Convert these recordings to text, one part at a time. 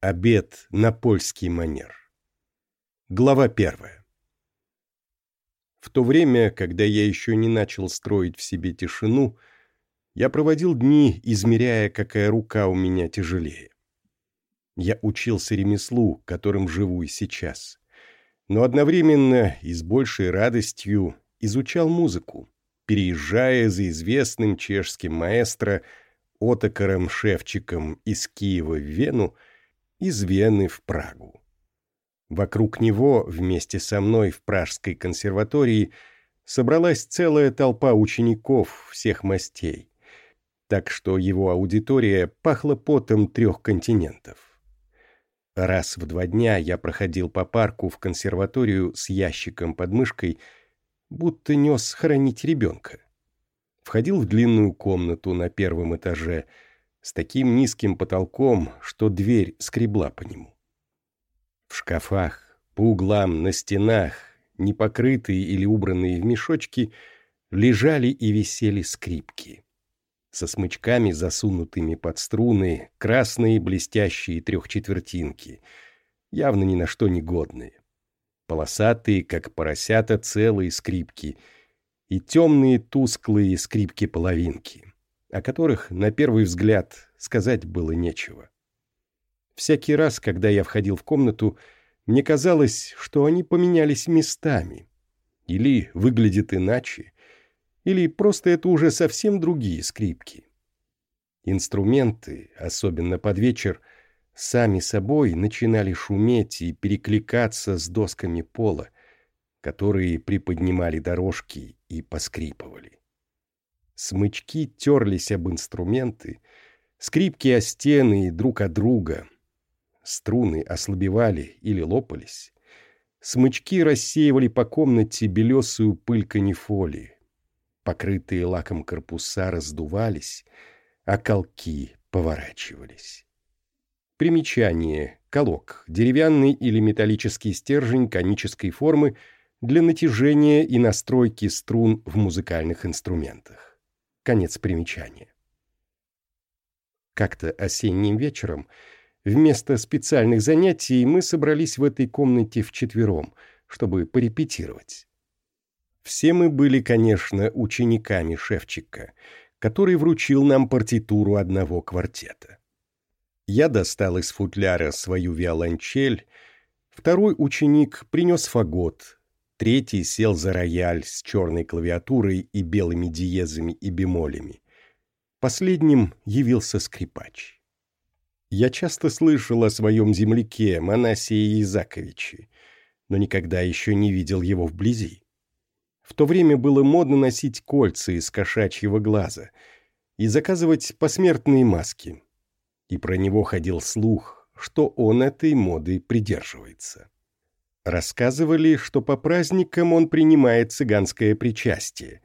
Обед на польский манер. Глава первая. В то время, когда я еще не начал строить в себе тишину, я проводил дни, измеряя, какая рука у меня тяжелее. Я учился ремеслу, которым живу и сейчас. Но одновременно и с большей радостью изучал музыку, переезжая за известным чешским маэстро Отокаром Шевчиком из Киева в Вену, из Вены в Прагу. Вокруг него, вместе со мной в Пражской консерватории, собралась целая толпа учеников всех мастей, так что его аудитория пахла потом трех континентов. Раз в два дня я проходил по парку в консерваторию с ящиком под мышкой, будто нес хранить ребенка. Входил в длинную комнату на первом этаже — с таким низким потолком, что дверь скребла по нему. В шкафах, по углам, на стенах, непокрытые или убранные в мешочки, лежали и висели скрипки. Со смычками, засунутыми под струны, красные блестящие трехчетвертинки, явно ни на что не годные. Полосатые, как поросята, целые скрипки и темные тусклые скрипки-половинки о которых, на первый взгляд, сказать было нечего. Всякий раз, когда я входил в комнату, мне казалось, что они поменялись местами. Или выглядят иначе, или просто это уже совсем другие скрипки. Инструменты, особенно под вечер, сами собой начинали шуметь и перекликаться с досками пола, которые приподнимали дорожки и поскрипывали. Смычки терлись об инструменты, скрипки о стены и друг от друга. Струны ослабевали или лопались. Смычки рассеивали по комнате белесую пыль канифоли. Покрытые лаком корпуса раздувались, а колки поворачивались. Примечание. Колок. Деревянный или металлический стержень конической формы для натяжения и настройки струн в музыкальных инструментах. Конец примечания. Как-то осенним вечером вместо специальных занятий мы собрались в этой комнате вчетвером, чтобы порепетировать. Все мы были, конечно, учениками Шевчика, который вручил нам партитуру одного квартета. Я достал из футляра свою виолончель, второй ученик принес фагот, Третий сел за рояль с черной клавиатурой и белыми диезами и бемолями. Последним явился скрипач. Я часто слышал о своем земляке Манасии Изаковиче, но никогда еще не видел его вблизи. В то время было модно носить кольца из кошачьего глаза и заказывать посмертные маски. И про него ходил слух, что он этой моды придерживается. Рассказывали, что по праздникам он принимает цыганское причастие,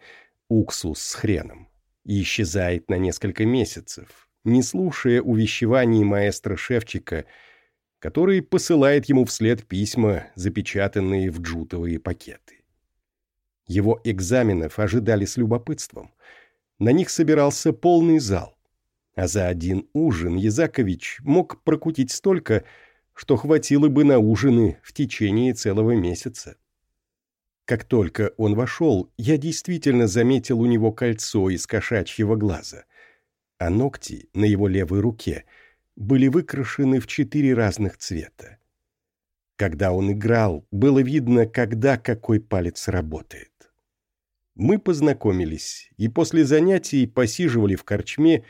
уксус с хреном, и исчезает на несколько месяцев, не слушая увещеваний маэстро Шевчика, который посылает ему вслед письма, запечатанные в джутовые пакеты. Его экзаменов ожидали с любопытством. На них собирался полный зал. А за один ужин Язакович мог прокутить столько, хватило бы на ужины в течение целого месяца. Как только он вошел, я действительно заметил у него кольцо из кошачьего глаза, а ногти на его левой руке были выкрашены в четыре разных цвета. Когда он играл, было видно, когда какой палец работает. Мы познакомились и после занятий посиживали в корчме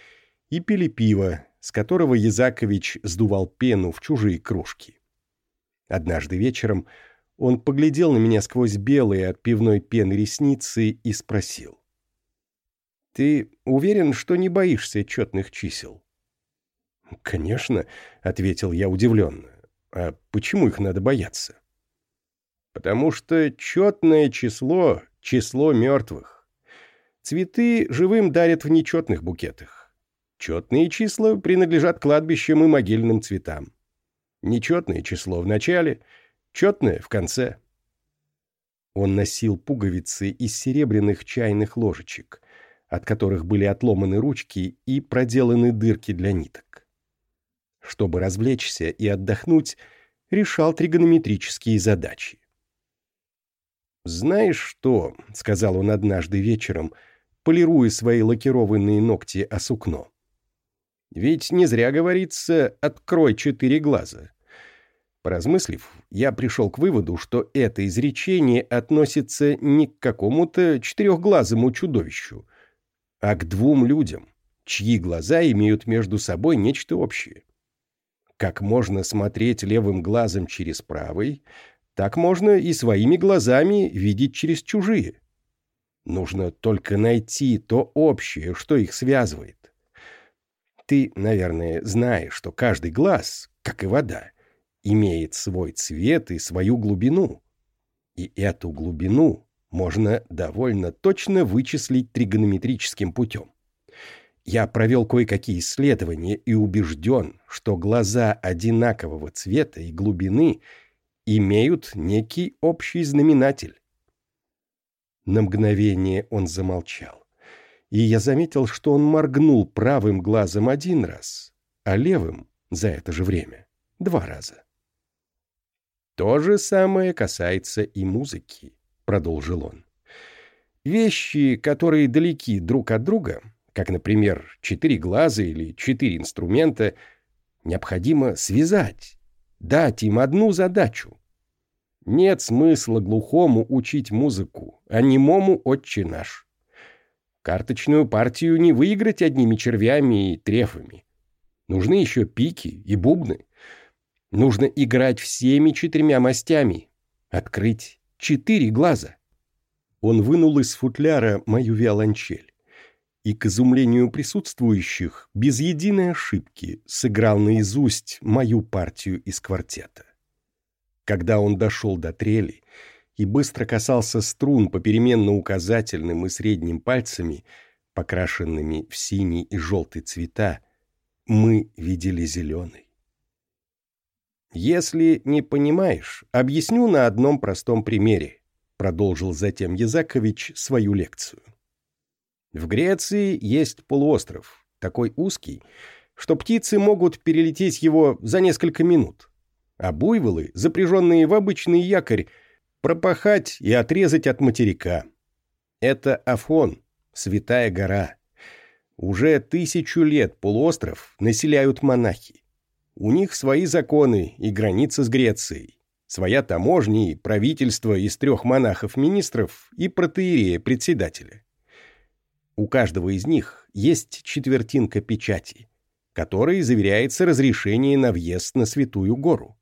и пили пиво, с которого Язакович сдувал пену в чужие кружки. Однажды вечером он поглядел на меня сквозь белые от пивной пены ресницы и спросил. «Ты уверен, что не боишься четных чисел?» «Конечно», — ответил я удивленно. «А почему их надо бояться?» «Потому что четное число — число мертвых. Цветы живым дарят в нечетных букетах. Четные числа принадлежат кладбищам и могильным цветам. Нечетное число в начале, четное в конце. Он носил пуговицы из серебряных чайных ложечек, от которых были отломаны ручки и проделаны дырки для ниток. Чтобы развлечься и отдохнуть, решал тригонометрические задачи. «Знаешь что?» — сказал он однажды вечером, полируя свои лакированные ногти о сукно. «Ведь не зря говорится «открой четыре глаза». Поразмыслив, я пришел к выводу, что это изречение относится не к какому-то четырехглазому чудовищу, а к двум людям, чьи глаза имеют между собой нечто общее. Как можно смотреть левым глазом через правый, так можно и своими глазами видеть через чужие. Нужно только найти то общее, что их связывает. Ты, наверное, знаешь, что каждый глаз, как и вода, имеет свой цвет и свою глубину. И эту глубину можно довольно точно вычислить тригонометрическим путем. Я провел кое-какие исследования и убежден, что глаза одинакового цвета и глубины имеют некий общий знаменатель. На мгновение он замолчал, и я заметил, что он моргнул правым глазом один раз, а левым за это же время два раза. То же самое касается и музыки, продолжил он. Вещи, которые далеки друг от друга, как, например, четыре глаза или четыре инструмента, необходимо связать, дать им одну задачу. Нет смысла глухому учить музыку, а немому отче наш. Карточную партию не выиграть одними червями и трефами. Нужны еще пики и бубны. Нужно играть всеми четырьмя мастями. Открыть четыре глаза. Он вынул из футляра мою виолончель и, к изумлению присутствующих, без единой ошибки сыграл наизусть мою партию из квартета. Когда он дошел до трели и быстро касался струн попеременно указательным и средним пальцами, покрашенными в синий и желтый цвета, мы видели зеленый. «Если не понимаешь, объясню на одном простом примере», продолжил затем Язакович свою лекцию. В Греции есть полуостров, такой узкий, что птицы могут перелететь его за несколько минут, а буйволы, запряженные в обычный якорь, пропахать и отрезать от материка. Это Афон, святая гора. Уже тысячу лет полуостров населяют монахи. У них свои законы и границы с Грецией, своя таможня и правительство из трех монахов-министров и протеерея-председателя. У каждого из них есть четвертинка печати, которой заверяется разрешение на въезд на Святую Гору.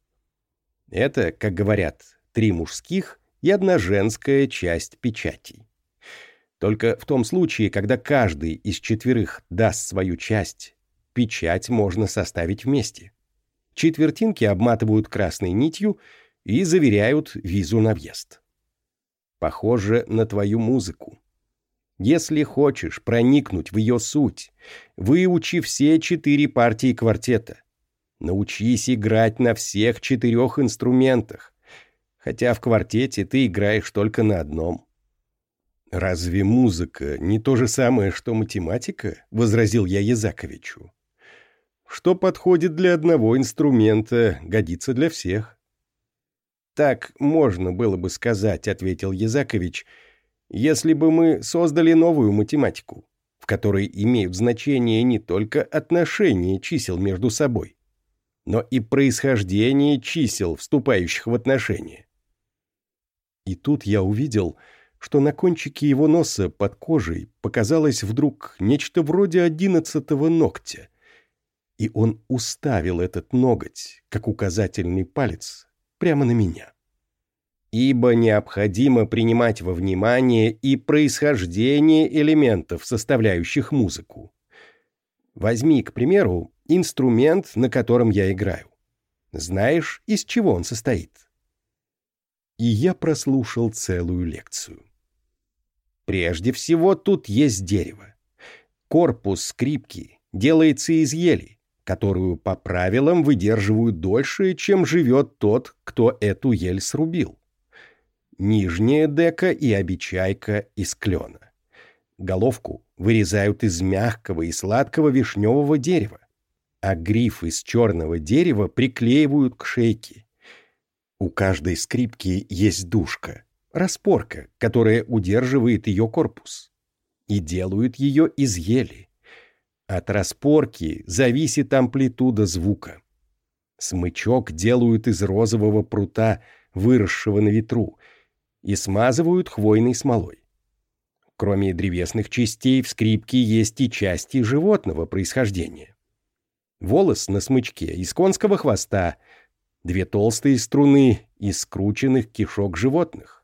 Это, как говорят, три мужских и одна женская часть печати. Только в том случае, когда каждый из четверых даст свою часть, печать можно составить вместе четвертинки обматывают красной нитью и заверяют визу на въезд. Похоже на твою музыку. Если хочешь проникнуть в ее суть, выучи все четыре партии квартета. Научись играть на всех четырех инструментах, хотя в квартете ты играешь только на одном. «Разве музыка не то же самое, что математика?» — возразил я Язаковичу. Что подходит для одного инструмента, годится для всех. «Так можно было бы сказать», — ответил Язакович, «если бы мы создали новую математику, в которой имеют значение не только отношения чисел между собой, но и происхождение чисел, вступающих в отношения». И тут я увидел, что на кончике его носа под кожей показалось вдруг нечто вроде одиннадцатого ногтя, и он уставил этот ноготь, как указательный палец, прямо на меня. Ибо необходимо принимать во внимание и происхождение элементов, составляющих музыку. Возьми, к примеру, инструмент, на котором я играю. Знаешь, из чего он состоит? И я прослушал целую лекцию. Прежде всего, тут есть дерево. Корпус скрипки делается из ели, которую по правилам выдерживают дольше, чем живет тот, кто эту ель срубил. Нижняя дека и обечайка из клена. Головку вырезают из мягкого и сладкого вишневого дерева. а гриф из черного дерева приклеивают к шейке. У каждой скрипки есть душка, распорка, которая удерживает ее корпус. И делают ее из ели. От распорки зависит амплитуда звука. Смычок делают из розового прута, выросшего на ветру, и смазывают хвойной смолой. Кроме древесных частей в скрипке есть и части животного происхождения. Волос на смычке из конского хвоста, две толстые струны из скрученных кишок животных.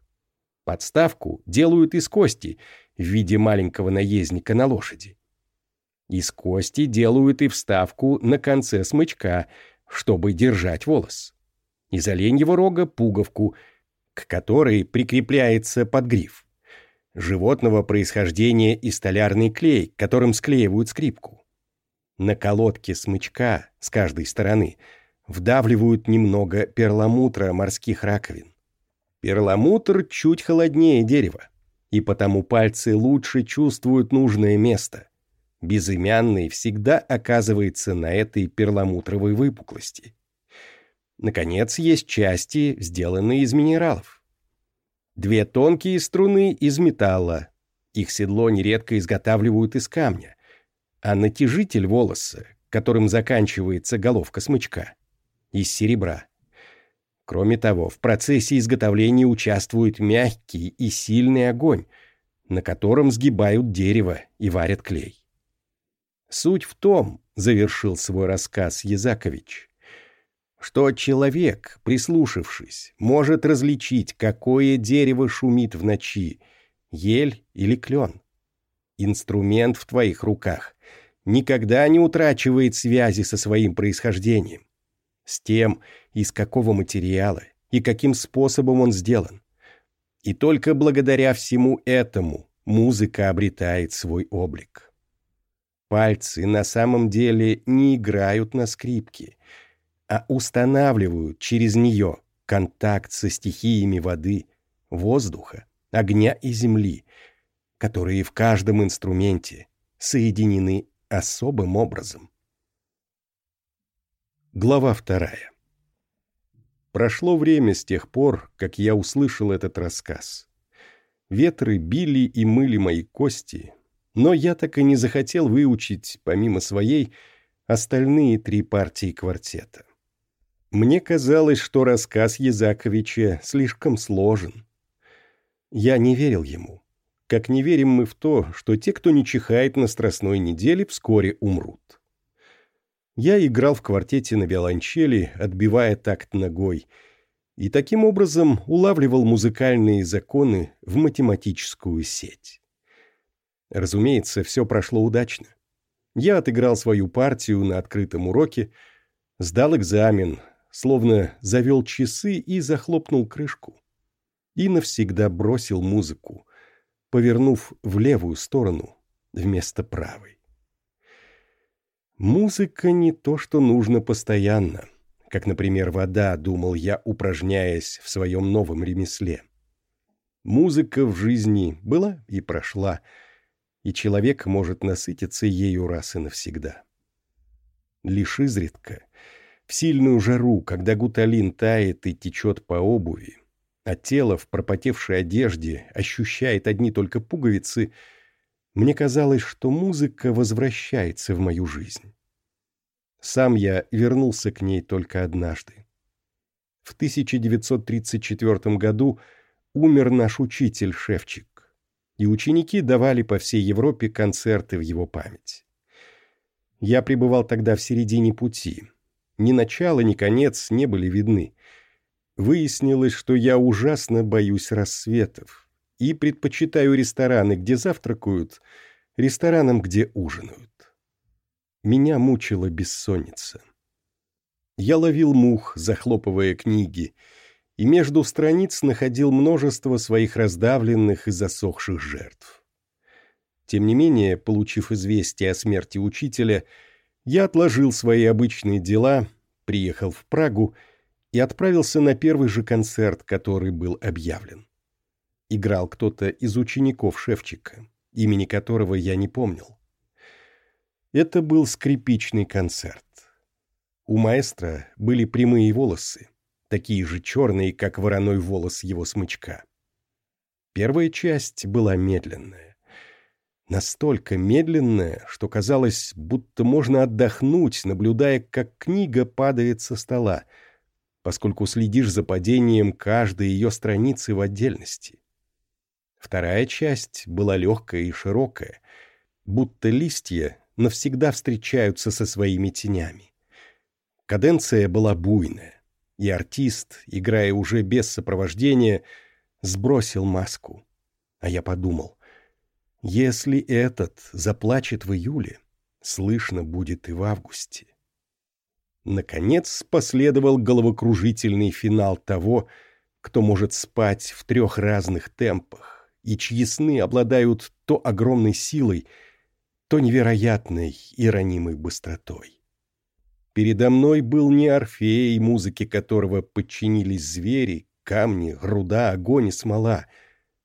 Подставку делают из кости в виде маленького наездника на лошади. Из кости делают и вставку на конце смычка, чтобы держать волос. Из оленьего рога пуговку, к которой прикрепляется подгриф. Животного происхождения и столярный клей, которым склеивают скрипку. На колодке смычка с каждой стороны вдавливают немного перламутра морских раковин. Перламутр чуть холоднее дерева, и потому пальцы лучше чувствуют нужное место. Безымянный всегда оказывается на этой перламутровой выпуклости. Наконец, есть части, сделанные из минералов. Две тонкие струны из металла. Их седло нередко изготавливают из камня. А натяжитель волоса, которым заканчивается головка смычка, из серебра. Кроме того, в процессе изготовления участвует мягкий и сильный огонь, на котором сгибают дерево и варят клей. Суть в том, завершил свой рассказ Язакович, что человек, прислушавшись, может различить, какое дерево шумит в ночи, ель или клен. Инструмент в твоих руках никогда не утрачивает связи со своим происхождением, с тем, из какого материала и каким способом он сделан. И только благодаря всему этому музыка обретает свой облик. Пальцы на самом деле не играют на скрипке, а устанавливают через нее контакт со стихиями воды, воздуха, огня и земли, которые в каждом инструменте соединены особым образом. Глава вторая. Прошло время с тех пор, как я услышал этот рассказ. Ветры били и мыли мои кости, но я так и не захотел выучить, помимо своей, остальные три партии квартета. Мне казалось, что рассказ Язаковича слишком сложен. Я не верил ему. Как не верим мы в то, что те, кто не чихает на страстной неделе, вскоре умрут. Я играл в квартете на виолончели, отбивая такт ногой, и таким образом улавливал музыкальные законы в математическую сеть. Разумеется, все прошло удачно. Я отыграл свою партию на открытом уроке, сдал экзамен, словно завел часы и захлопнул крышку. И навсегда бросил музыку, повернув в левую сторону вместо правой. Музыка не то, что нужно постоянно, как, например, вода, думал я, упражняясь в своем новом ремесле. Музыка в жизни была и прошла, и человек может насытиться ею раз и навсегда. Лишь изредка, в сильную жару, когда гуталин тает и течет по обуви, а тело в пропотевшей одежде ощущает одни только пуговицы, мне казалось, что музыка возвращается в мою жизнь. Сам я вернулся к ней только однажды. В 1934 году умер наш учитель Шевчик и ученики давали по всей Европе концерты в его память. Я пребывал тогда в середине пути. Ни начало, ни конец не были видны. Выяснилось, что я ужасно боюсь рассветов и предпочитаю рестораны, где завтракают, ресторанам, где ужинают. Меня мучила бессонница. Я ловил мух, захлопывая книги, и между страниц находил множество своих раздавленных и засохших жертв. Тем не менее, получив известие о смерти учителя, я отложил свои обычные дела, приехал в Прагу и отправился на первый же концерт, который был объявлен. Играл кто-то из учеников Шевчика, имени которого я не помнил. Это был скрипичный концерт. У маэстро были прямые волосы, такие же черные, как вороной волос его смычка. Первая часть была медленная. Настолько медленная, что казалось, будто можно отдохнуть, наблюдая, как книга падает со стола, поскольку следишь за падением каждой ее страницы в отдельности. Вторая часть была легкая и широкая, будто листья навсегда встречаются со своими тенями. Каденция была буйная, и артист, играя уже без сопровождения, сбросил маску. А я подумал, если этот заплачет в июле, слышно будет и в августе. Наконец последовал головокружительный финал того, кто может спать в трех разных темпах, и чьи сны обладают то огромной силой, то невероятной и ранимой быстротой. Передо мной был не Орфей, музыке которого подчинились звери, камни, руда, огонь и смола,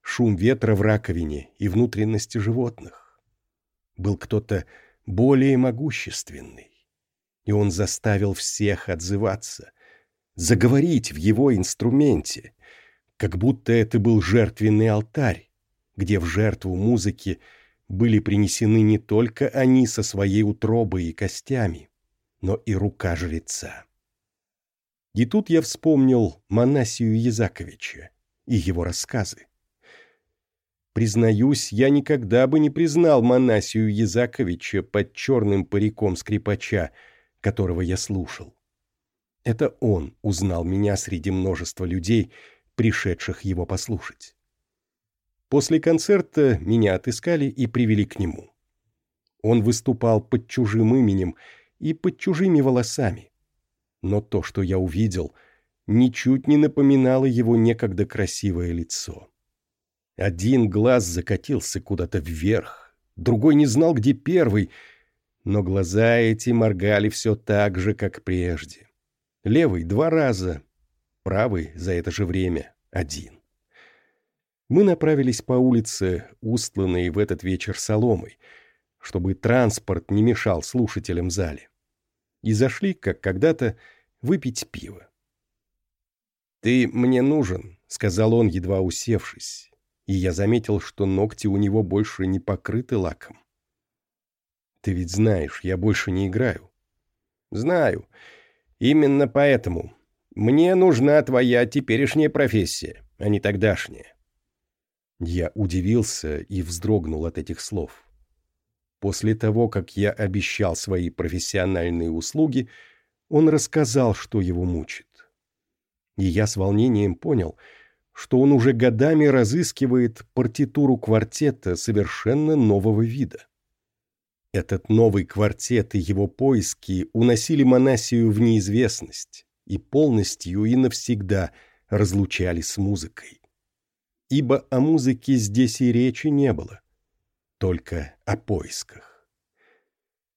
шум ветра в раковине и внутренности животных. Был кто-то более могущественный, и он заставил всех отзываться, заговорить в его инструменте, как будто это был жертвенный алтарь, где в жертву музыки были принесены не только они со своей утробой и костями, но и рука жреца. И тут я вспомнил Манасию Язаковича и его рассказы. Признаюсь, я никогда бы не признал Манасию Язаковича под черным париком скрипача, которого я слушал. Это он узнал меня среди множества людей, пришедших его послушать. После концерта меня отыскали и привели к нему. Он выступал под чужим именем и под чужими волосами. Но то, что я увидел, ничуть не напоминало его некогда красивое лицо. Один глаз закатился куда-то вверх, другой не знал, где первый, но глаза эти моргали все так же, как прежде. Левый — два раза, правый — за это же время — один мы направились по улице, устланной в этот вечер соломой, чтобы транспорт не мешал слушателям зале. И зашли, как когда-то, выпить пиво. «Ты мне нужен», — сказал он, едва усевшись, и я заметил, что ногти у него больше не покрыты лаком. «Ты ведь знаешь, я больше не играю». «Знаю. Именно поэтому. Мне нужна твоя теперешняя профессия, а не тогдашняя. Я удивился и вздрогнул от этих слов. После того, как я обещал свои профессиональные услуги, он рассказал, что его мучит. И я с волнением понял, что он уже годами разыскивает партитуру квартета совершенно нового вида. Этот новый квартет и его поиски уносили Монасию в неизвестность и полностью и навсегда разлучали с музыкой ибо о музыке здесь и речи не было, только о поисках.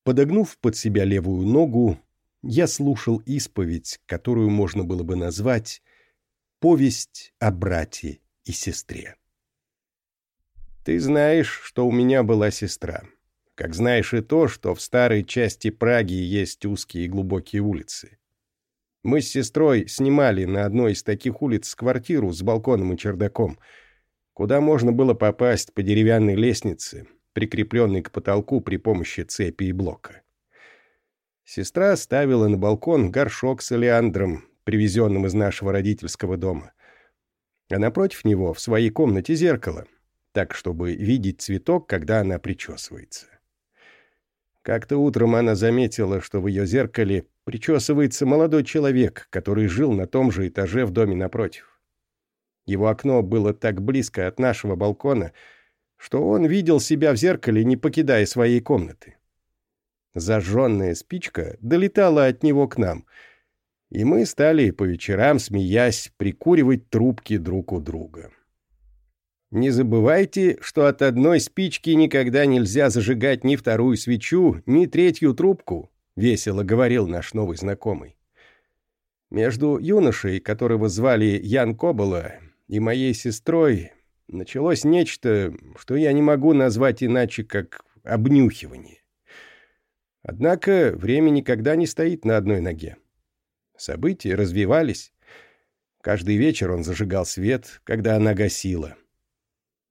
Подогнув под себя левую ногу, я слушал исповедь, которую можно было бы назвать «Повесть о брате и сестре». Ты знаешь, что у меня была сестра. Как знаешь и то, что в старой части Праги есть узкие и глубокие улицы. Мы с сестрой снимали на одной из таких улиц квартиру с балконом и чердаком — куда можно было попасть по деревянной лестнице, прикрепленной к потолку при помощи цепи и блока. Сестра ставила на балкон горшок с олеандром, привезенным из нашего родительского дома. А напротив него в своей комнате зеркало, так, чтобы видеть цветок, когда она причесывается. Как-то утром она заметила, что в ее зеркале причесывается молодой человек, который жил на том же этаже в доме напротив. Его окно было так близко от нашего балкона, что он видел себя в зеркале, не покидая своей комнаты. Зажженная спичка долетала от него к нам, и мы стали по вечерам, смеясь, прикуривать трубки друг у друга. Не забывайте, что от одной спички никогда нельзя зажигать ни вторую свечу, ни третью трубку, — весело говорил наш новый знакомый. Между юношей, которого звали Ян Кобола, и моей сестрой началось нечто, что я не могу назвать иначе, как обнюхивание. Однако время никогда не стоит на одной ноге. События развивались. Каждый вечер он зажигал свет, когда она гасила.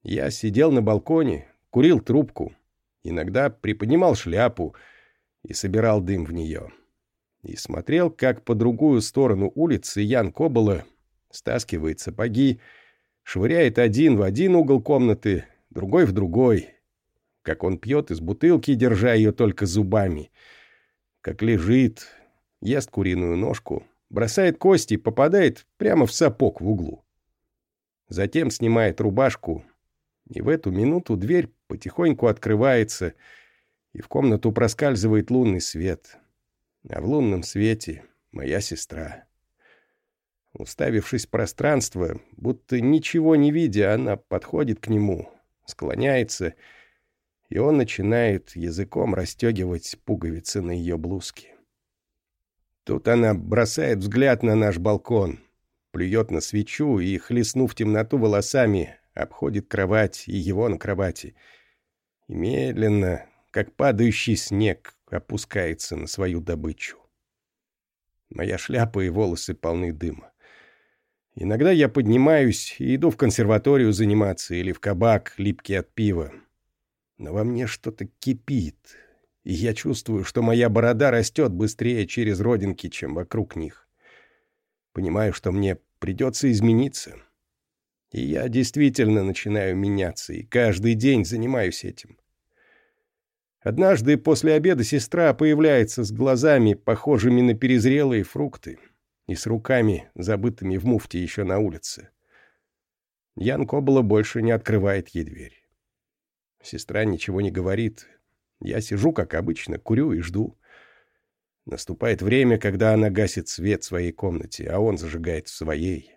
Я сидел на балконе, курил трубку, иногда приподнимал шляпу и собирал дым в нее. И смотрел, как по другую сторону улицы Ян Кобола стаскивает сапоги, швыряет один в один угол комнаты, другой в другой, как он пьет из бутылки, держа ее только зубами, как лежит, ест куриную ножку, бросает кости, попадает прямо в сапог в углу. Затем снимает рубашку, и в эту минуту дверь потихоньку открывается, и в комнату проскальзывает лунный свет. А в лунном свете моя сестра. Уставившись в пространство, будто ничего не видя, она подходит к нему, склоняется и он начинает языком расстегивать пуговицы на ее блузке. Тут она бросает взгляд на наш балкон, плюет на свечу и, хлестнув темноту волосами, обходит кровать и его на кровати. И медленно, как падающий снег, опускается на свою добычу. Моя шляпа и волосы полны дыма. Иногда я поднимаюсь и иду в консерваторию заниматься или в кабак, липкий от пива но во мне что-то кипит, и я чувствую, что моя борода растет быстрее через родинки, чем вокруг них. Понимаю, что мне придется измениться. И я действительно начинаю меняться, и каждый день занимаюсь этим. Однажды после обеда сестра появляется с глазами, похожими на перезрелые фрукты, и с руками, забытыми в муфте еще на улице. Ян Кобола больше не открывает ей дверь. Сестра ничего не говорит. Я сижу, как обычно, курю и жду. Наступает время, когда она гасит свет в своей комнате, а он зажигает в своей.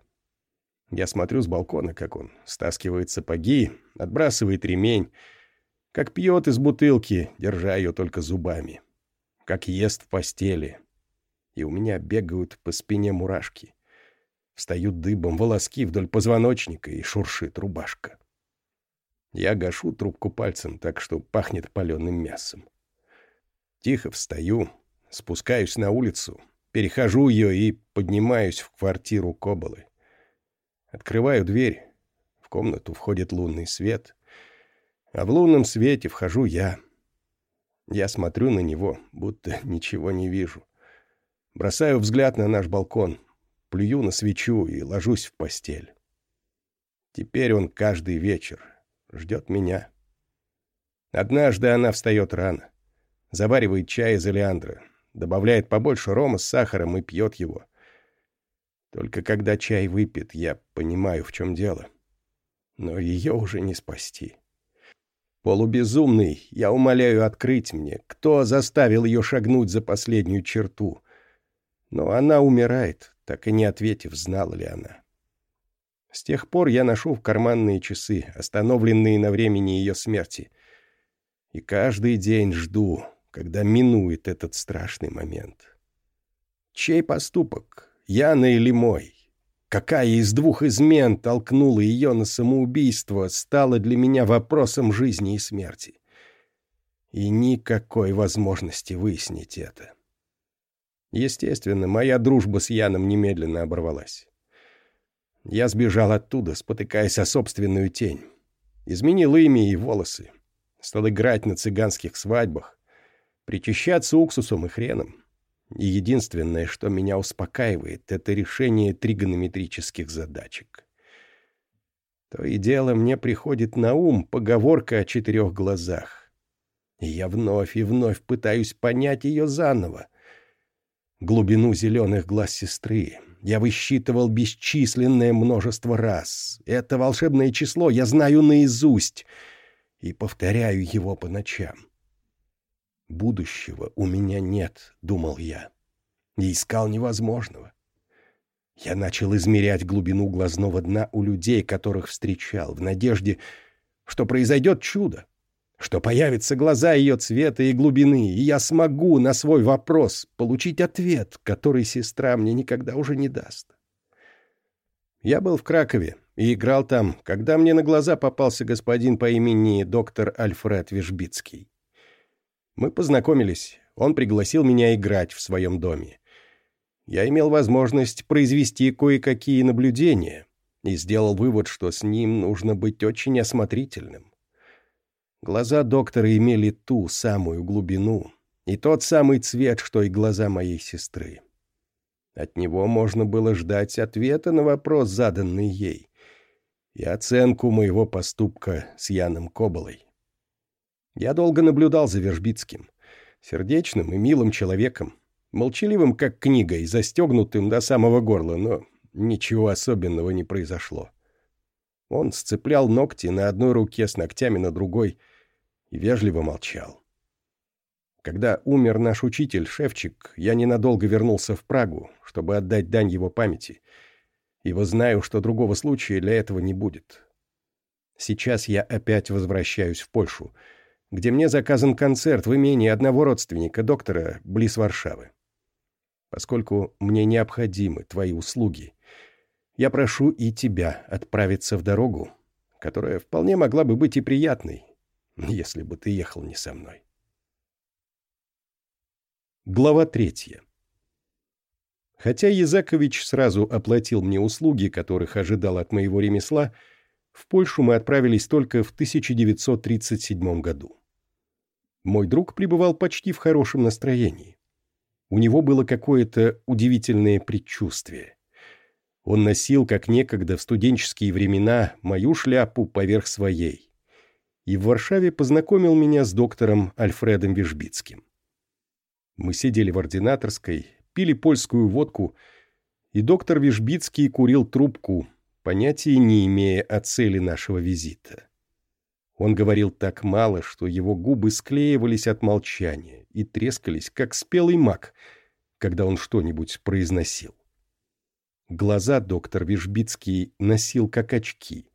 Я смотрю с балкона, как он стаскивает сапоги, отбрасывает ремень, как пьет из бутылки, держа ее только зубами, как ест в постели. И у меня бегают по спине мурашки. Встают дыбом волоски вдоль позвоночника и шуршит рубашка. Я гашу трубку пальцем, так что пахнет паленым мясом. Тихо встаю, спускаюсь на улицу, перехожу ее и поднимаюсь в квартиру Коболы. Открываю дверь. В комнату входит лунный свет. А в лунном свете вхожу я. Я смотрю на него, будто ничего не вижу. Бросаю взгляд на наш балкон, плюю на свечу и ложусь в постель. Теперь он каждый вечер, ждет меня. Однажды она встает рано, заваривает чай из олеандра, добавляет побольше рома с сахаром и пьет его. Только когда чай выпит, я понимаю, в чем дело. Но ее уже не спасти. Полубезумный, я умоляю открыть мне, кто заставил ее шагнуть за последнюю черту. Но она умирает, так и не ответив, знала ли она. С тех пор я ношу в карманные часы, остановленные на времени ее смерти. И каждый день жду, когда минует этот страшный момент. Чей поступок, Яна или мой? Какая из двух измен толкнула ее на самоубийство, стала для меня вопросом жизни и смерти. И никакой возможности выяснить это. Естественно, моя дружба с Яном немедленно оборвалась. Я сбежал оттуда, спотыкаясь о собственную тень. Изменил имя и волосы. Стал играть на цыганских свадьбах. Причащаться уксусом и хреном. И единственное, что меня успокаивает, это решение тригонометрических задачек. То и дело мне приходит на ум поговорка о четырех глазах. И я вновь и вновь пытаюсь понять ее заново. Глубину зеленых глаз сестры, я высчитывал бесчисленное множество раз. Это волшебное число я знаю наизусть и повторяю его по ночам. «Будущего у меня нет», — думал я, и искал невозможного. Я начал измерять глубину глазного дна у людей, которых встречал, в надежде, что произойдет чудо что появятся глаза ее цвета и глубины, и я смогу на свой вопрос получить ответ, который сестра мне никогда уже не даст. Я был в Кракове и играл там, когда мне на глаза попался господин по имени доктор Альфред Вишбицкий. Мы познакомились. он пригласил меня играть в своем доме. Я имел возможность произвести кое-какие наблюдения и сделал вывод, что с ним нужно быть очень осмотрительным. Глаза доктора имели ту самую глубину и тот самый цвет, что и глаза моей сестры. От него можно было ждать ответа на вопрос, заданный ей, и оценку моего поступка с Яном Коболой. Я долго наблюдал за Вержбицким, сердечным и милым человеком, молчаливым, как книга, и застегнутым до самого горла, но ничего особенного не произошло. Он сцеплял ногти на одной руке с ногтями на другой и вежливо молчал. Когда умер наш учитель, Шевчик, я ненадолго вернулся в Прагу, чтобы отдать дань его памяти, ибо знаю, что другого случая для этого не будет. Сейчас я опять возвращаюсь в Польшу, где мне заказан концерт в имении одного родственника, доктора, близ Варшавы. Поскольку мне необходимы твои услуги, я прошу и тебя отправиться в дорогу, которая вполне могла бы быть и приятной, если бы ты ехал не со мной. Глава третья. Хотя Язакович сразу оплатил мне услуги, которых ожидал от моего ремесла, в Польшу мы отправились только в 1937 году. Мой друг пребывал почти в хорошем настроении. У него было какое-то удивительное предчувствие. Он носил, как некогда в студенческие времена, мою шляпу поверх своей. И в Варшаве познакомил меня с доктором Альфредом Вижбицким. Мы сидели в ординаторской, пили польскую водку, и доктор Вижбицкий курил трубку, понятия не имея о цели нашего визита. Он говорил так мало, что его губы склеивались от молчания и трескались, как спелый мак, когда он что-нибудь произносил. Глаза доктор Вижбицкий носил как очки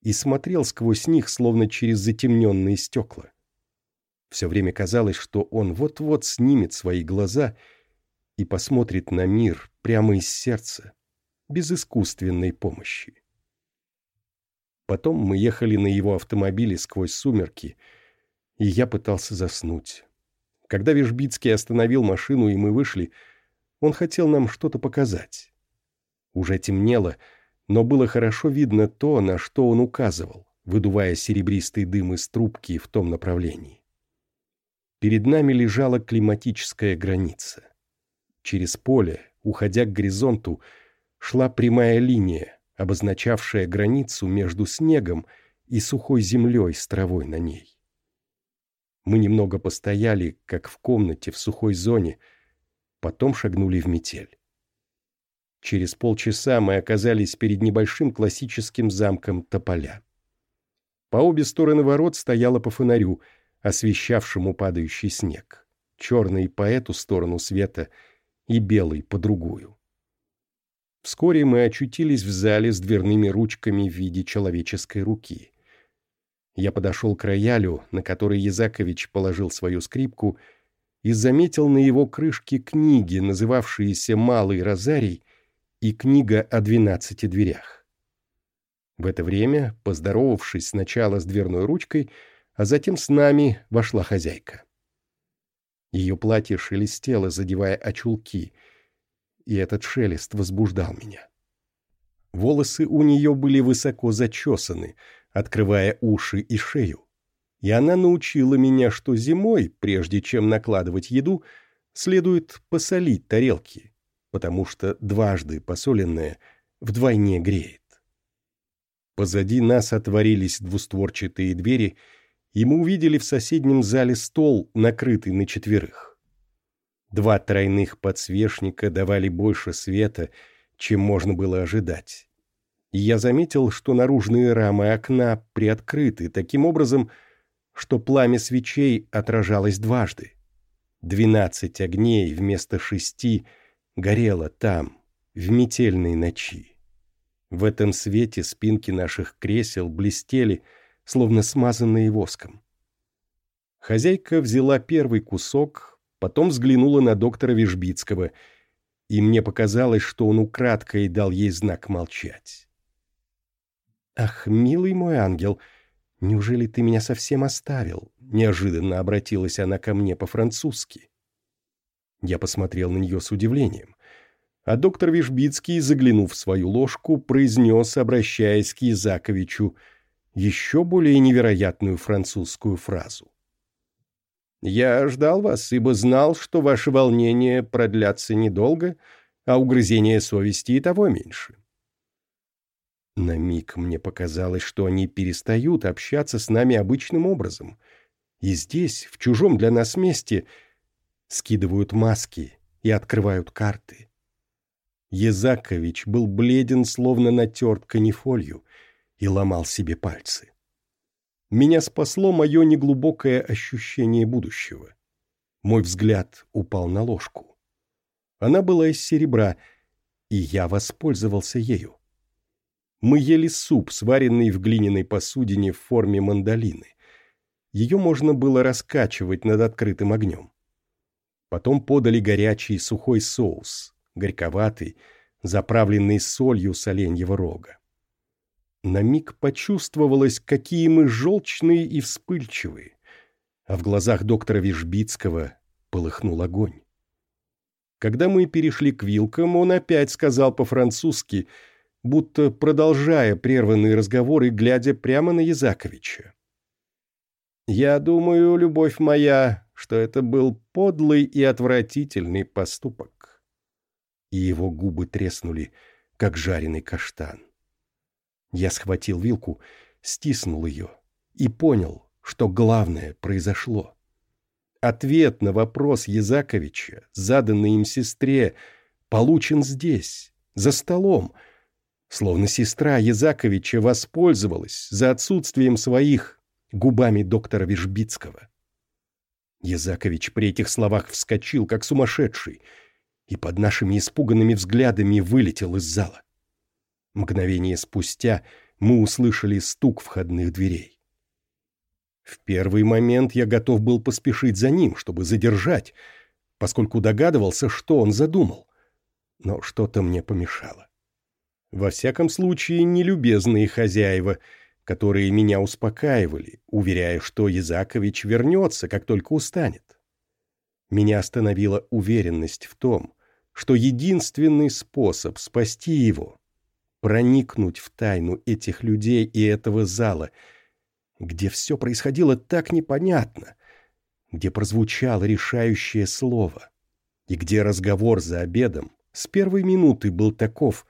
и смотрел сквозь них, словно через затемненные стекла. Все время казалось, что он вот-вот снимет свои глаза и посмотрит на мир прямо из сердца, без искусственной помощи. Потом мы ехали на его автомобиле сквозь сумерки, и я пытался заснуть. Когда Вишбицкий остановил машину, и мы вышли, он хотел нам что-то показать. Уже темнело, но было хорошо видно то, на что он указывал, выдувая серебристый дым из трубки в том направлении. Перед нами лежала климатическая граница. Через поле, уходя к горизонту, шла прямая линия, обозначавшая границу между снегом и сухой землей с травой на ней. Мы немного постояли, как в комнате в сухой зоне, потом шагнули в метель. Через полчаса мы оказались перед небольшим классическим замком Тополя. По обе стороны ворот стояла по фонарю — освещавшему падающий снег, черный по эту сторону света и белый по другую. Вскоре мы очутились в зале с дверными ручками в виде человеческой руки. Я подошел к роялю, на который Язакович положил свою скрипку, и заметил на его крышке книги, называвшиеся «Малый розарий» и «Книга о двенадцати дверях». В это время, поздоровавшись сначала с дверной ручкой, а затем с нами вошла хозяйка. Ее платье шелестело, задевая очулки, и этот шелест возбуждал меня. Волосы у нее были высоко зачесаны, открывая уши и шею, и она научила меня, что зимой, прежде чем накладывать еду, следует посолить тарелки, потому что дважды посоленное вдвойне греет. Позади нас отворились двустворчатые двери — и мы увидели в соседнем зале стол, накрытый на четверых. Два тройных подсвечника давали больше света, чем можно было ожидать. И я заметил, что наружные рамы окна приоткрыты таким образом, что пламя свечей отражалось дважды. Двенадцать огней вместо шести горело там, в метельной ночи. В этом свете спинки наших кресел блестели, словно смазанные воском. Хозяйка взяла первый кусок, потом взглянула на доктора Вижбицкого, и мне показалось, что он украдкой дал ей знак молчать. «Ах, милый мой ангел, неужели ты меня совсем оставил?» Неожиданно обратилась она ко мне по-французски. Я посмотрел на нее с удивлением. А доктор Вишбицкий, заглянув в свою ложку, произнес, обращаясь к Язаковичу, еще более невероятную французскую фразу. «Я ждал вас, ибо знал, что ваши волнения продлятся недолго, а угрызение совести и того меньше. На миг мне показалось, что они перестают общаться с нами обычным образом. И здесь, в чужом для нас месте, скидывают маски и открывают карты. Езакович был бледен, словно натерт канифолью, и ломал себе пальцы. Меня спасло мое неглубокое ощущение будущего. Мой взгляд упал на ложку. Она была из серебра, и я воспользовался ею. Мы ели суп, сваренный в глиняной посудине в форме мандолины. Ее можно было раскачивать над открытым огнем. Потом подали горячий сухой соус, горьковатый, заправленный солью с оленьего рога. На миг почувствовалось, какие мы желчные и вспыльчивые, а в глазах доктора Вишбицкого полыхнул огонь. Когда мы перешли к вилкам, он опять сказал по-французски — будто продолжая прерванный разговор и глядя прямо на Язаковича. «Я думаю, любовь моя, что это был подлый и отвратительный поступок». И его губы треснули, как жареный каштан. Я схватил вилку, стиснул ее и понял, что главное произошло. Ответ на вопрос Язаковича, заданный им сестре, получен здесь, за столом, Словно сестра Язаковича воспользовалась за отсутствием своих губами доктора Вишбицкого. Язакович при этих словах вскочил, как сумасшедший, и под нашими испуганными взглядами вылетел из зала. Мгновение спустя мы услышали стук входных дверей. В первый момент я готов был поспешить за ним, чтобы задержать, поскольку догадывался, что он задумал. Но что-то мне помешало. Во всяком случае, нелюбезные хозяева, которые меня успокаивали, уверяя, что Язакович вернется, как только устанет. Меня остановила уверенность в том, что единственный способ спасти его — проникнуть в тайну этих людей и этого зала, где все происходило так непонятно, где прозвучало решающее слово, и где разговор за обедом с первой минуты был таков,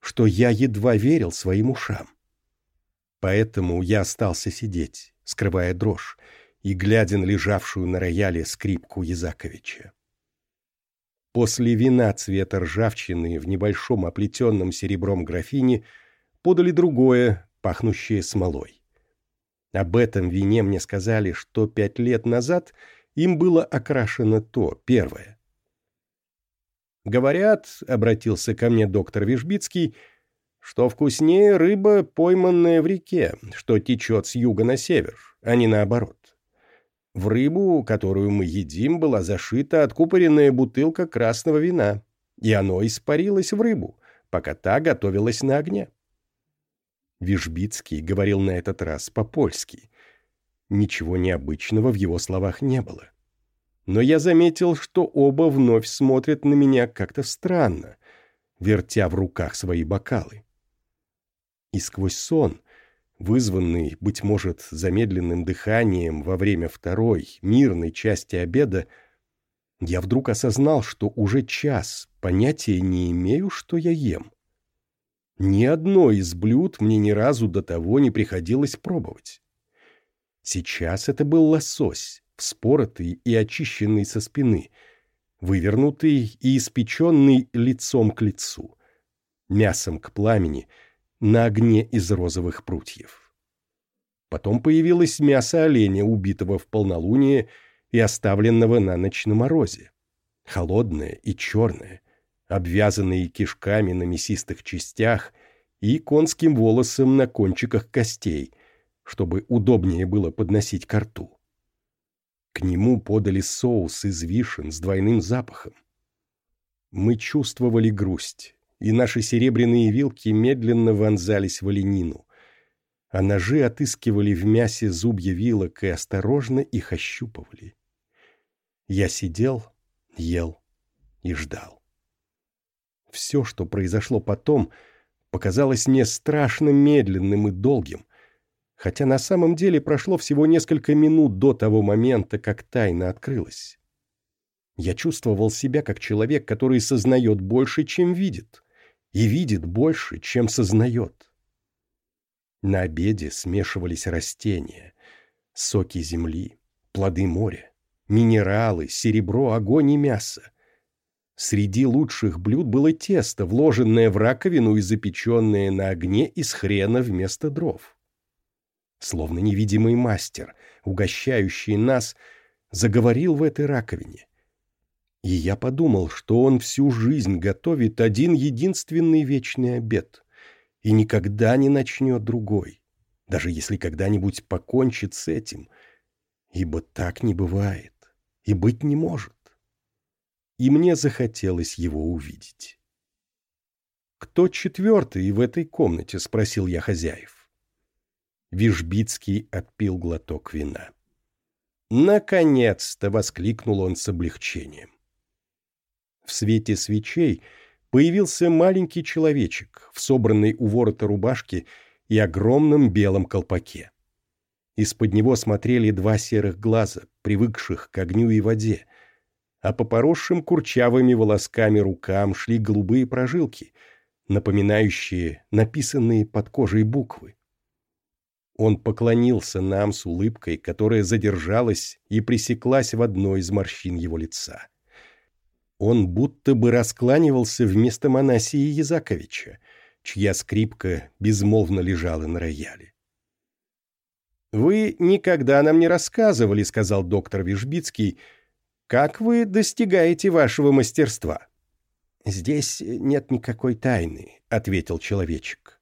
что я едва верил своим ушам. Поэтому я остался сидеть, скрывая дрожь, и глядя на лежавшую на рояле скрипку Язаковича. После вина цвета ржавчины в небольшом оплетенном серебром графине подали другое, пахнущее смолой. Об этом вине мне сказали, что пять лет назад им было окрашено то, первое. Говорят, — обратился ко мне доктор Вишбицкий, — что вкуснее рыба, пойманная в реке, что течет с юга на север, а не наоборот. В рыбу, которую мы едим, была зашита откупоренная бутылка красного вина, и оно испарилось в рыбу, пока та готовилась на огне. Вишбицкий говорил на этот раз по-польски. Ничего необычного в его словах не было но я заметил, что оба вновь смотрят на меня как-то странно, вертя в руках свои бокалы. И сквозь сон, вызванный, быть может, замедленным дыханием во время второй, мирной части обеда, я вдруг осознал, что уже час понятия не имею, что я ем. Ни одно из блюд мне ни разу до того не приходилось пробовать. Сейчас это был лосось, вспоротый и очищенный со спины, вывернутый и испеченный лицом к лицу, мясом к пламени, на огне из розовых прутьев. Потом появилось мясо оленя, убитого в полнолуние и оставленного на ночь на морозе. Холодное и черное, обвязанное кишками на мясистых частях и конским волосом на кончиках костей, чтобы удобнее было подносить ко рту. К нему подали соус из вишен с двойным запахом. Мы чувствовали грусть, и наши серебряные вилки медленно вонзались в оленину, а ножи отыскивали в мясе зубья вилок и осторожно их ощупывали. Я сидел, ел и ждал. Все, что произошло потом, показалось мне страшно медленным и долгим, хотя на самом деле прошло всего несколько минут до того момента, как тайна открылась. Я чувствовал себя как человек, который сознает больше, чем видит, и видит больше, чем сознает. На обеде смешивались растения, соки земли, плоды моря, минералы, серебро, огонь и мясо. Среди лучших блюд было тесто, вложенное в раковину и запеченное на огне из хрена вместо дров. Словно невидимый мастер, угощающий нас, заговорил в этой раковине. И я подумал, что он всю жизнь готовит один единственный вечный обед и никогда не начнет другой, даже если когда-нибудь покончит с этим, ибо так не бывает и быть не может. И мне захотелось его увидеть. «Кто четвертый в этой комнате?» — спросил я хозяев. Вижбицкий отпил глоток вина. «Наконец-то!» — воскликнул он с облегчением. В свете свечей появился маленький человечек в собранной у ворота рубашке и огромном белом колпаке. Из-под него смотрели два серых глаза, привыкших к огню и воде, а по поросшим курчавыми волосками рукам шли голубые прожилки, напоминающие написанные под кожей буквы. Он поклонился нам с улыбкой, которая задержалась и пресеклась в одной из морщин его лица. Он будто бы раскланивался вместо Манасии Язаковича, чья скрипка безмолвно лежала на рояле. «Вы никогда нам не рассказывали, — сказал доктор Вишбицкий, — как вы достигаете вашего мастерства?» «Здесь нет никакой тайны», — ответил человечек.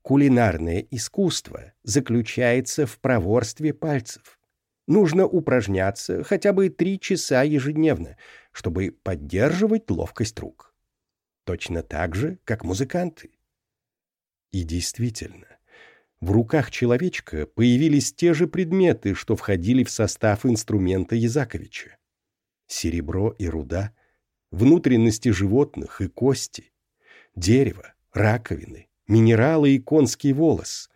«Кулинарное искусство заключается в проворстве пальцев. Нужно упражняться хотя бы три часа ежедневно, чтобы поддерживать ловкость рук. Точно так же, как музыканты. И действительно, в руках человечка появились те же предметы, что входили в состав инструмента Язаковича. Серебро и руда, внутренности животных и кости, дерево, раковины, минералы и конский волос.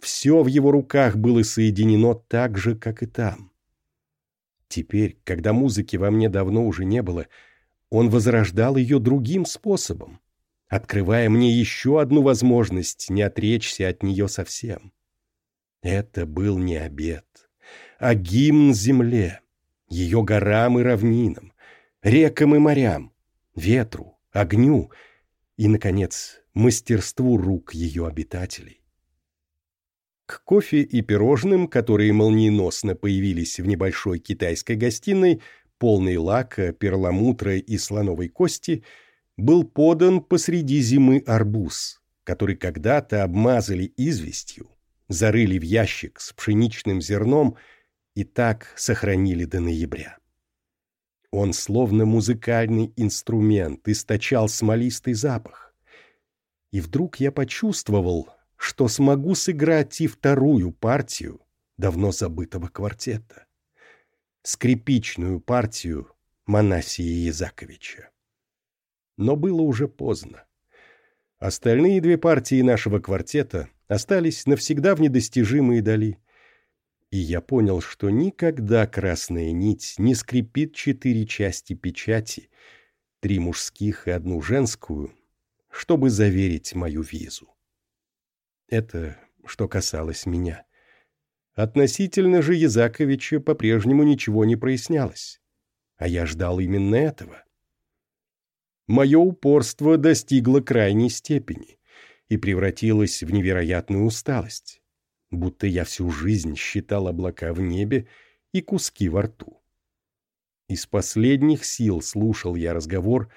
Все в его руках было соединено так же, как и там. Теперь, когда музыки во мне давно уже не было, он возрождал ее другим способом, открывая мне еще одну возможность не отречься от нее совсем. Это был не обед, а гимн земле, ее горам и равнинам, рекам и морям, ветру, огню и, наконец, мастерству рук ее обитателей. К кофе и пирожным, которые молниеносно появились в небольшой китайской гостиной, полной лака, перламутра и слоновой кости, был подан посреди зимы арбуз, который когда-то обмазали известью, зарыли в ящик с пшеничным зерном и так сохранили до ноября. Он словно музыкальный инструмент источал смолистый запах. И вдруг я почувствовал, что смогу сыграть и вторую партию давно забытого квартета. Скрипичную партию Манасия Язаковича. Но было уже поздно. Остальные две партии нашего квартета остались навсегда в недостижимые дали. И я понял, что никогда красная нить не скрипит четыре части печати, три мужских и одну женскую, чтобы заверить мою визу. Это что касалось меня. Относительно же Язаковича по-прежнему ничего не прояснялось. А я ждал именно этого. Мое упорство достигло крайней степени и превратилось в невероятную усталость, будто я всю жизнь считал облака в небе и куски во рту. Из последних сил слушал я разговор,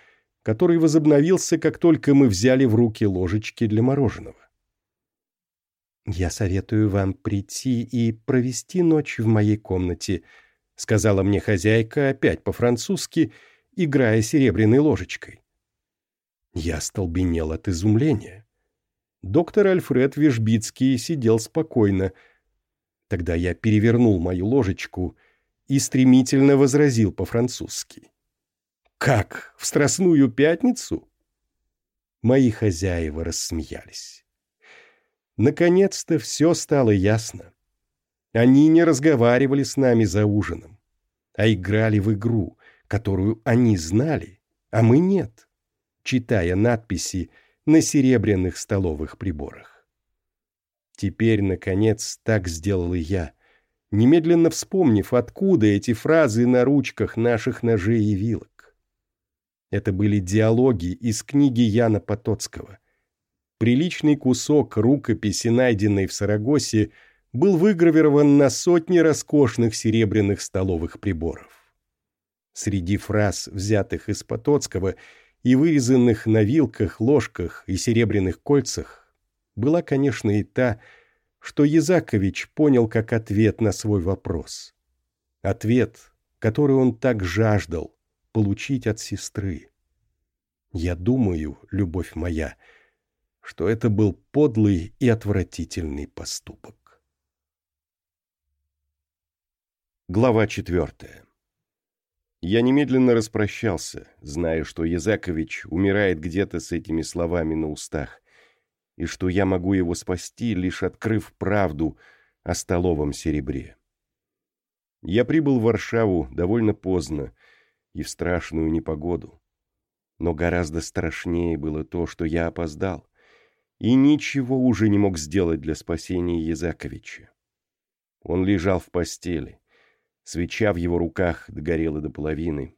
который возобновился, как только мы взяли в руки ложечки для мороженого. «Я советую вам прийти и провести ночь в моей комнате», сказала мне хозяйка опять по-французски, играя серебряной ложечкой. Я столбенел от изумления. Доктор Альфред Вишбицкий сидел спокойно. Тогда я перевернул мою ложечку и стремительно возразил по-французски. Как, в Страстную Пятницу? Мои хозяева рассмеялись. Наконец-то все стало ясно. Они не разговаривали с нами за ужином, а играли в игру, которую они знали, а мы нет, читая надписи на серебряных столовых приборах. Теперь, наконец, так сделал и я, немедленно вспомнив, откуда эти фразы на ручках наших ножей и вилок. Это были диалоги из книги Яна Потоцкого. Приличный кусок рукописи, найденной в Сарагосе, был выгравирован на сотни роскошных серебряных столовых приборов. Среди фраз, взятых из Потоцкого и вырезанных на вилках, ложках и серебряных кольцах, была, конечно, и та, что Язакович понял как ответ на свой вопрос. Ответ, который он так жаждал получить от сестры. Я думаю, любовь моя, что это был подлый и отвратительный поступок. Глава четвертая Я немедленно распрощался, зная, что Язакович умирает где-то с этими словами на устах, и что я могу его спасти, лишь открыв правду о столовом серебре. Я прибыл в Варшаву довольно поздно и в страшную непогоду. Но гораздо страшнее было то, что я опоздал, и ничего уже не мог сделать для спасения Язаковича. Он лежал в постели, свеча в его руках догорела до половины,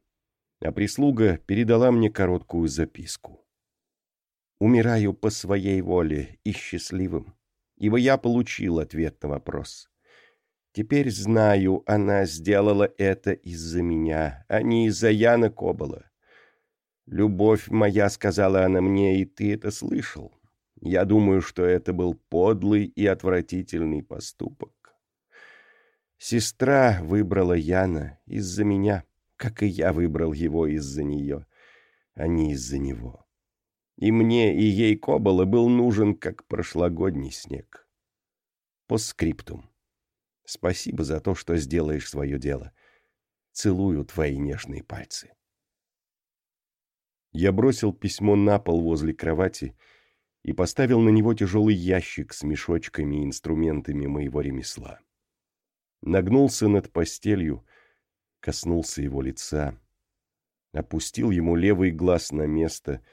а прислуга передала мне короткую записку. Умираю по своей воле и счастливым, ибо я получил ответ на вопрос. Теперь знаю, она сделала это из-за меня, а не из-за Яна Кобола. «Любовь моя», — сказала она мне, — и ты это слышал. Я думаю, что это был подлый и отвратительный поступок. Сестра выбрала Яна из-за меня, как и я выбрал его из-за нее, а не из-за него. И мне, и ей Кобола был нужен, как прошлогодний снег. По скриптум. Спасибо за то, что сделаешь свое дело. Целую твои нежные пальцы. Я бросил письмо на пол возле кровати и поставил на него тяжелый ящик с мешочками и инструментами моего ремесла. Нагнулся над постелью, коснулся его лица, опустил ему левый глаз на место —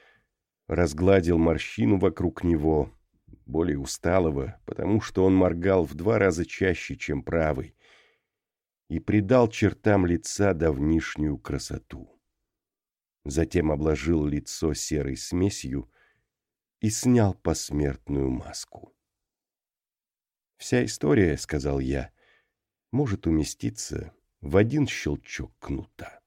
разгладил морщину вокруг него, более усталого, потому что он моргал в два раза чаще, чем правый, и придал чертам лица давнишнюю красоту. Затем обложил лицо серой смесью и снял посмертную маску. «Вся история, — сказал я, — может уместиться в один щелчок кнута».